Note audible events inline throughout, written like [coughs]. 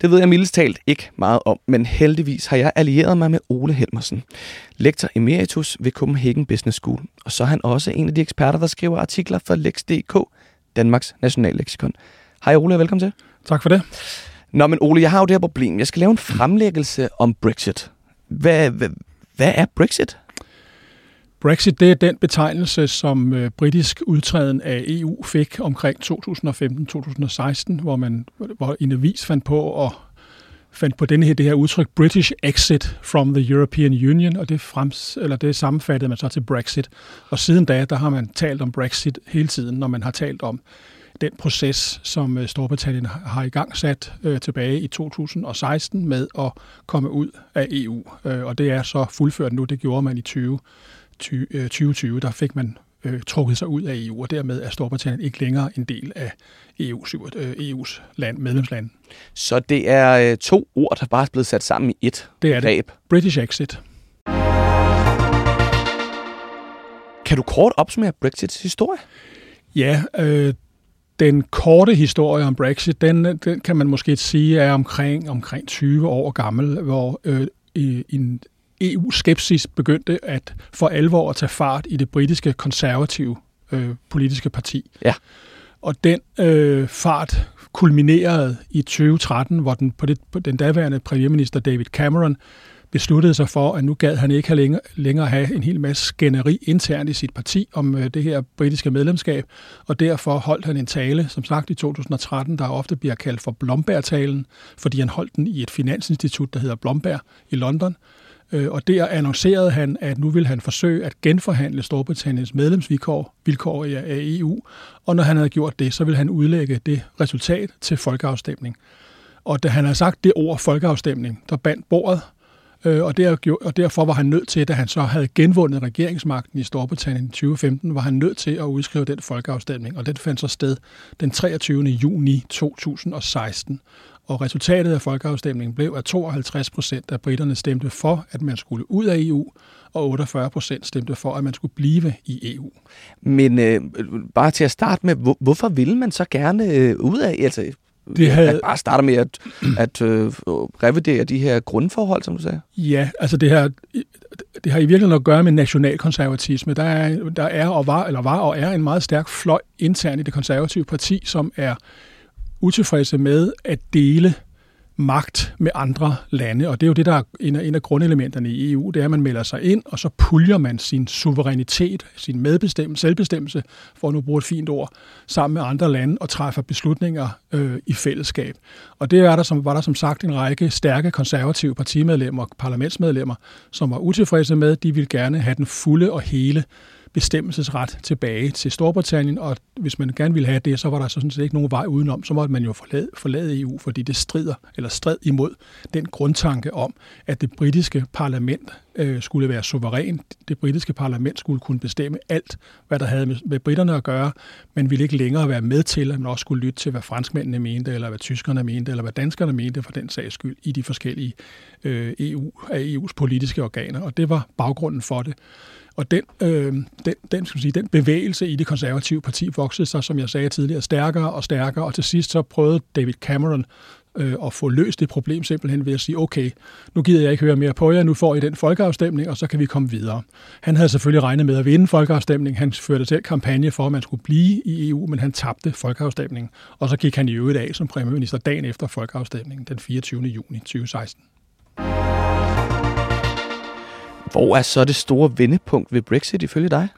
Det ved jeg mildest talt ikke meget om, men heldigvis har jeg allieret mig med Ole Helmersen, lektor emeritus ved Copenhagen Business School, og så er han også en af de eksperter, der skriver artikler for Lex.dk, Danmarks nationalleksikon. Hej Ole, og velkommen til. Tak for det. Nå, men Ole, jeg har jo det her problem. Jeg skal lave en fremlæggelse om Brexit. Hvad, hvad, hvad er Brexit? Brexit det er den betegnelse, som øh, britisk udtræden af EU fik omkring 2015-2016, hvor man hvor en avis fandt på at fandt på denne her, det her udtryk British exit from the European Union, og det, frems, eller det sammenfattede man så til Brexit. Og siden da, der har man talt om Brexit hele tiden, når man har talt om den proces, som øh, Storbritannien har i gang sat øh, tilbage i 2016 med at komme ud af EU. Øh, og det er så fuldført nu, det gjorde man i 20 2020, øh, der fik man øh, trukket sig ud af EU, og dermed er Storbritannien ikke længere en del af EU's, øh, EU's land, medlemsland. Så det er øh, to ord, der bare er blevet sat sammen i et Det er greb. det. British exit. Kan du kort opsummere Brexits historie? Ja, øh, den korte historie om Brexit, den, den kan man måske sige er omkring, omkring 20 år gammel, hvor øh, en EU-skepsis begyndte at for alvor at tage fart i det britiske konservative øh, politiske parti. Ja. Og den øh, fart kulminerede i 2013, hvor den, på det, på den daværende premierminister David Cameron besluttede sig for, at nu gad han ikke have længere, længere have en hel masse skænderi internt i sit parti om øh, det her britiske medlemskab, og derfor holdt han en tale, som sagt i 2013, der ofte bliver kaldt for Blomberg-talen, fordi han holdt den i et finansinstitut, der hedder Blomberg i London, Øh, og der annoncerede han, at nu vil han forsøge at genforhandle Storbritanniens medlemsvilkår vilkår af EU, og når han havde gjort det, så vil han udlægge det resultat til folkeafstemning. Og da han havde sagt det ord folkeafstemning, der bandt bordet, øh, og, der, og derfor var han nødt til, da han så havde genvundet regeringsmagten i Storbritannien i 2015, var han nødt til at udskrive den folkeafstemning, og den fandt så sted den 23. juni 2016. Og resultatet af folkeafstemningen blev, at 52 procent af britterne stemte for, at man skulle ud af EU, og 48 procent stemte for, at man skulle blive i EU. Men øh, bare til at starte med, hvor, hvorfor ville man så gerne øh, ud af? Altså, det havde... At bare starte med at, at øh, revidere de her grundforhold, som du sagde? Ja, altså det her, det har i virkeligheden at gøre med nationalkonservatisme. Der er, der er og var, eller var og er en meget stærk fløj internt i det konservative parti, som er utilfredse med at dele magt med andre lande, og det er jo det, der er en af, en af grundelementerne i EU, det er, at man melder sig ind, og så puljer man sin suverænitet, sin medbestemmelse, selvbestemmelse, for at nu bruge et fint ord, sammen med andre lande og træffer beslutninger øh, i fællesskab. Og det er der, som, var der som sagt en række stærke konservative partimedlemmer og parlamentsmedlemmer, som var utilfredse med, de ville gerne have den fulde og hele bestemmelsesret tilbage til Storbritannien, og hvis man gerne ville have det, så var der altså sådan set ikke nogen vej udenom. Så måtte man jo forlade, forlade EU, fordi det strider eller strid imod den grundtanke om, at det britiske parlament øh, skulle være suveræn. Det britiske parlament skulle kunne bestemme alt, hvad der havde med, med britterne at gøre, men ville ikke længere være med til, at man også skulle lytte til, hvad franskmændene mente, eller hvad tyskerne mente, eller hvad danskerne mente for den sags skyld i de forskellige øh, EU, af EU's politiske organer. Og det var baggrunden for det. Og den, øh, den, den, skal sige, den bevægelse i det konservative parti voksede sig, som jeg sagde tidligere, stærkere og stærkere, og til sidst så prøvede David Cameron øh, at få løst det problem simpelthen ved at sige, okay, nu gider jeg ikke høre mere på jer, nu får I den folkeafstemning, og så kan vi komme videre. Han havde selvfølgelig regnet med at vinde folkeafstemningen. Han førte selv kampagne for, at man skulle blive i EU, men han tabte folkeafstemningen. Og så gik han i øvrigt af som premierminister dagen efter folkeafstemningen, den 24. juni 2016. Hvor er så det store vendepunkt ved Brexit ifølge dig?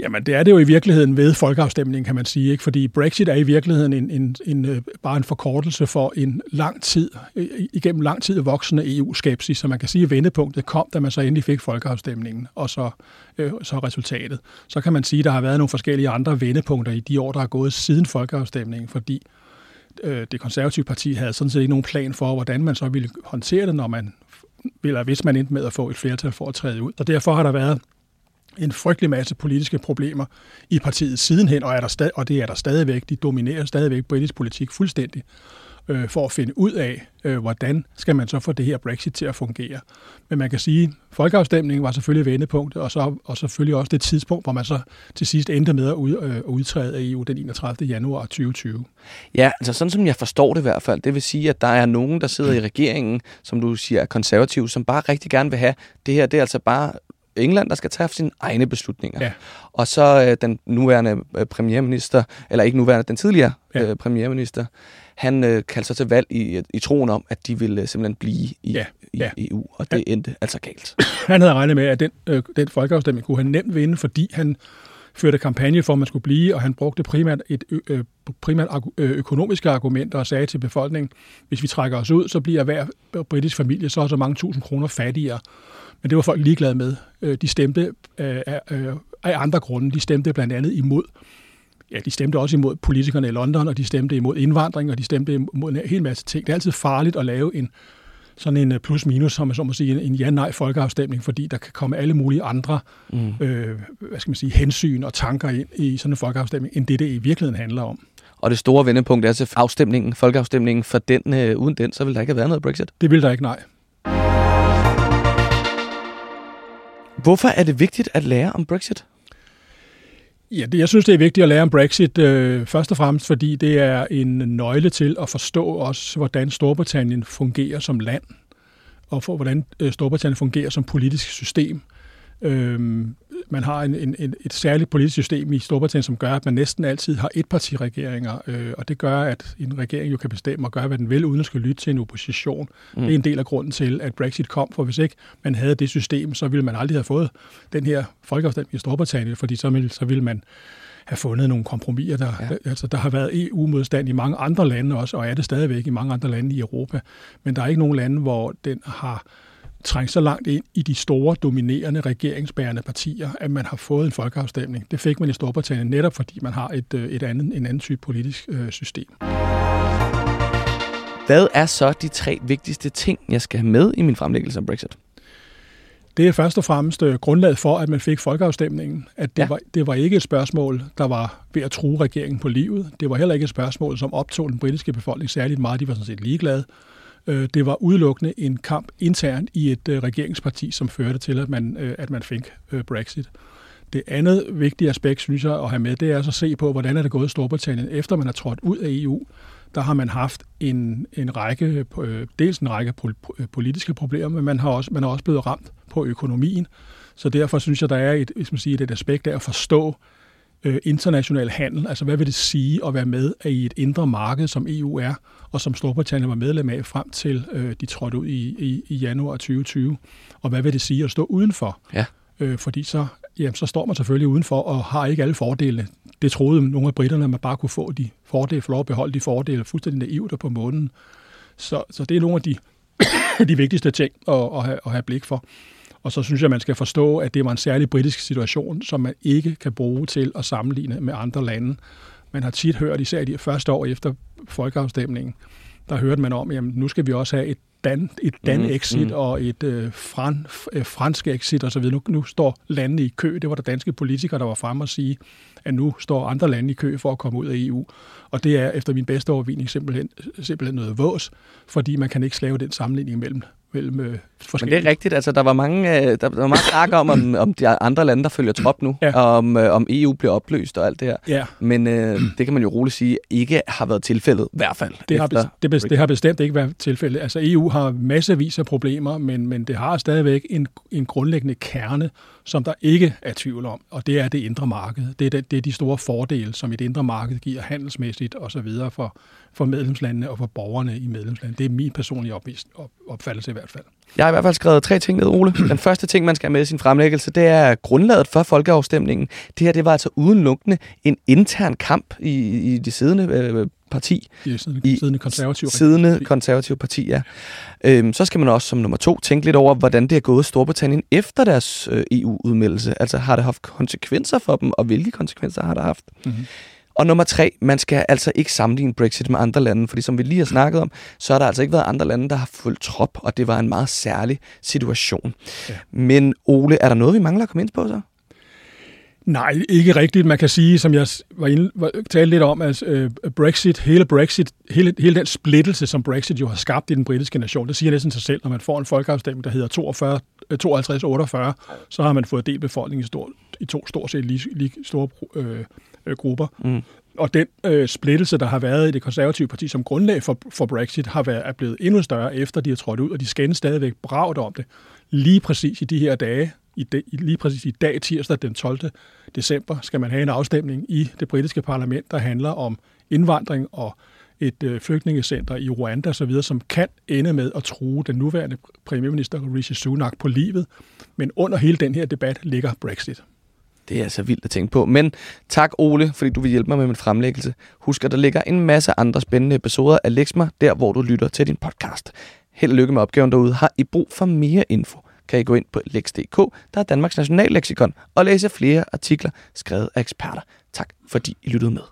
Jamen, det er det jo i virkeligheden ved folkeafstemningen, kan man sige. Ikke? Fordi Brexit er i virkeligheden en, en, en, øh, bare en forkortelse for en lang tid, igennem lang tid voksende EU-skepsis. Så man kan sige, at vendepunktet kom, da man så endelig fik folkeafstemningen, og så, øh, så resultatet. Så kan man sige, at der har været nogle forskellige andre vendepunkter i de år, der er gået siden folkeafstemningen, fordi øh, det konservative parti havde sådan set ikke nogen plan for, hvordan man så ville håndtere det, når man, eller hvis man endte med at få et flertal for at træde ud. Og derfor har der været en frygtelig masse politiske problemer i partiet sidenhen, og, er der stad, og det er der stadigvæk. De dominerer stadigvæk britisk politik fuldstændig øh, for at finde ud af, øh, hvordan skal man så få det her Brexit til at fungere. Men man kan sige, at folkeafstemningen var selvfølgelig vendepunktet, og, så, og selvfølgelig også det tidspunkt, hvor man så til sidst endte med at, ud, øh, udtræde af EU den 31. januar 2020. Ja, altså sådan som jeg forstår det i hvert fald, det vil sige, at der er nogen, der sidder i regeringen, som du siger er konservativ, som bare rigtig gerne vil have, det her det er altså bare England, der skal tage sine egne beslutninger. Ja. Og så øh, den nuværende øh, premierminister, eller ikke nuværende, den tidligere ja. øh, premierminister, han øh, kaldte sig til valg i, i troen om, at de ville øh, simpelthen blive i, Ja, i ja. EU, og det endte altså galt. Han havde regnet med, at den, øh, den folkeafstemning kunne han nemt vinde, fordi han førte kampagne for, at man skulle blive, og han brugte primært, et, øh, primært økonomiske argumenter og sagde til befolkningen, hvis vi trækker os ud, så bliver hver britisk familie så og så mange tusind kroner fattigere. Men det var folk ligeglade med. De stemte af, af andre grunde. De stemte blandt andet imod Ja, de stemte også imod politikerne i London, og de stemte imod indvandring, og de stemte imod en hel masse ting. Det er altid farligt at lave en sådan en øh, plus-minus, som man så må sige, en ja-nej folkeafstemning, fordi der kan komme alle mulige andre Mm. øh, hvad skal man sige, hensyn og tanker ind i sådan en folkeafstemning, end det, det i virkeligheden handler om. Og det store vendepunkt er til afstemningen, folkeafstemningen, for den, øh, uden den, så ville der ikke have været noget Brexit. Det vil der ikke, nej. Hvorfor er det vigtigt at lære om Brexit? Ja, det, jeg synes, det er vigtigt at lære om Brexit, øh, først og fremmest fordi det er en nøgle til at forstå også, hvordan Storbritannien fungerer som land, og for hvordan øh, Storbritannien fungerer som politisk system. Øhm, man har en, en, en, et særligt politisk system i Storbritannien, som gør, at man næsten altid har etpartiregeringer, øh, og det gør, at en regering jo kan bestemme og gøre, hvad den vil, uden at skulle lytte til en opposition. Mm. Det er en del af grunden til, at Brexit kom, for hvis ikke man havde det system, så ville man aldrig have fået den her folkeafstemning i Storbritannien, fordi så ville, så ville man have fundet nogle kompromiser. Der, Ja. der, altså, der har været EU-modstand i mange andre lande også, og er det stadigvæk i mange andre lande i Europa. Men der er ikke nogen lande, hvor den har trængt så langt ind i de store, dominerende regeringsbærende partier, at man har fået en folkeafstemning. Det fik man i Storbritannien netop, fordi man har et, øh, et andet, en anden type politisk øh, system. Hvad er så de tre vigtigste ting, jeg skal have med i min fremlæggelse om Brexit? Det er først og fremmest øh, grundlaget for, at man fik folkeafstemningen. At det, Ja. ja. var, det var ikke et spørgsmål, der var ved at true regeringen på livet. Det var heller ikke et spørgsmål, som optog den britiske befolkning særligt meget. De var sådan set ligeglade. Øh, det var udelukkende en kamp internt i et øh, regeringsparti, som førte til, at man, øh, at man fik Brexit. Det andet vigtige aspekt, synes jeg, at have med, det er så at se på, hvordan er det gået i Storbritannien, efter man er trådt ud af EU. Der har man haft en, en række, dels en række politiske problemer, men man har også, man er også blevet ramt på økonomien. Så derfor synes jeg, der er et, hvis man siger, et aspekt af at forstå øh, international handel. Altså, hvad vil det sige at være med i et indre marked, som EU er, og som Storbritannien var medlem af frem til øh, de trådte ud i, i, i januar 2020? Og hvad vil det sige at stå udenfor? Ja. Øh, fordi så, jamen, så står man selvfølgelig udenfor og har ikke alle fordelene. Det troede nogle af britterne, at man bare kunne få de fordele, få lov at beholde de fordele fuldstændig naivt på månen. Så, så det er nogle af de, [coughs] de vigtigste ting at, at, have, at have blik for. Og så synes jeg, man skal forstå, at det var en særlig britisk situation, som man ikke kan bruge til at sammenligne med andre lande. Man har tit hørt, især de første år efter folkeafstemningen, der hørte man om, at nu skal vi også have et dan, et dan Mhm, exit mhm. og et øh, fran, øh, fransk exit osv. Nu, nu står landene i kø. Det var der danske politikere, der var fremme og sige, at nu står andre lande i kø for at komme ud af EU. Og det er efter min bedste overvinding simpelthen, simpelthen noget vås, fordi man kan ikke slave den sammenligning mellem, mellem øh, Men forskellige det er rigtigt, altså der var mange, øh, der, der var meget snak om, om, om de andre lande, der følger trop nu, Ja. og om, øh, om EU bliver opløst og alt det her. Ja, Men øh, det kan man jo roligt sige, ikke har været tilfældet, i hvert fald. det har, efter det, det har bestemt ikke været tilfældet. Altså EU har massevis af problemer, men, men det har stadigvæk en, en grundlæggende kerne, som der ikke er tvivl om, og det er det indre marked. Det er, det, det er de store fordele, som et indre marked giver handelsmæssigt og så videre for, for medlemslandene og for borgerne i medlemslandene. Det er min personlige opfattelse hvert fald. Jeg har i hvert fald skrevet tre ting ned, Ole. [clears throat] Den første ting, man skal have med i sin fremlæggelse, det er grundlaget for folkeafstemningen. Det her, det var altså udelukkende en intern kamp i, i det siddende øh, parti. I siden, I siddende konservative Siddende regering. konservative parti, ja. Øhm, så skal man også som nummer to tænke lidt over, hvordan det er gået Storbritannien efter deres øh, EU-udmeldelse. Altså har det haft konsekvenser for dem, og hvilke konsekvenser har det haft? Mhm. Og nummer tre, man skal altså ikke sammenligne Brexit med andre lande, fordi som vi lige har snakket om, så har der altså ikke været andre lande, der har fulgt trop, og det var en meget særlig situation. Ja. Men Ole, er der noget, vi mangler at komme ind på så? Nej, ikke rigtigt. Man kan sige, som jeg var inde, var, talte lidt om, at øh, Brexit, hele Brexit, hele, hele den splittelse, som Brexit jo har skabt i den britiske nation, det siger næsten sig selv, når man får en folkeafstemning, der hedder 42, 52-48, så har man fået delt befolkningen i, stor, i to stort set lige, lige store øh, øh, grupper. Mm. Og den øh, splittelse, der har været i det konservative parti som grundlag for, for Brexit, har været, er blevet endnu større, efter de har trådt ud, og de skændes stadigvæk bragt om det. Lige præcis i de her dage, i de, lige præcis i dag, tirsdag den 12. december, skal man have en afstemning i det britiske parlament, der handler om indvandring og et øh, flygtningecenter i Rwanda osv., som kan ende med at true den nuværende premierminister Rishi Sunak på livet. Men under hele den her debat ligger Brexit. Det er altså vildt at tænke på. Men tak, Ole, fordi du vil hjælpe mig med min fremlæggelse. Husk, at der ligger en masse andre spændende episoder af Lexma, der hvor du lytter til din podcast. Held og lykke med opgaven derude. Har I brug for mere info, kan I gå ind på lex.dk, der er Danmarks nationalleksikon, og læse flere artikler skrevet af eksperter. Tak fordi I lyttede med.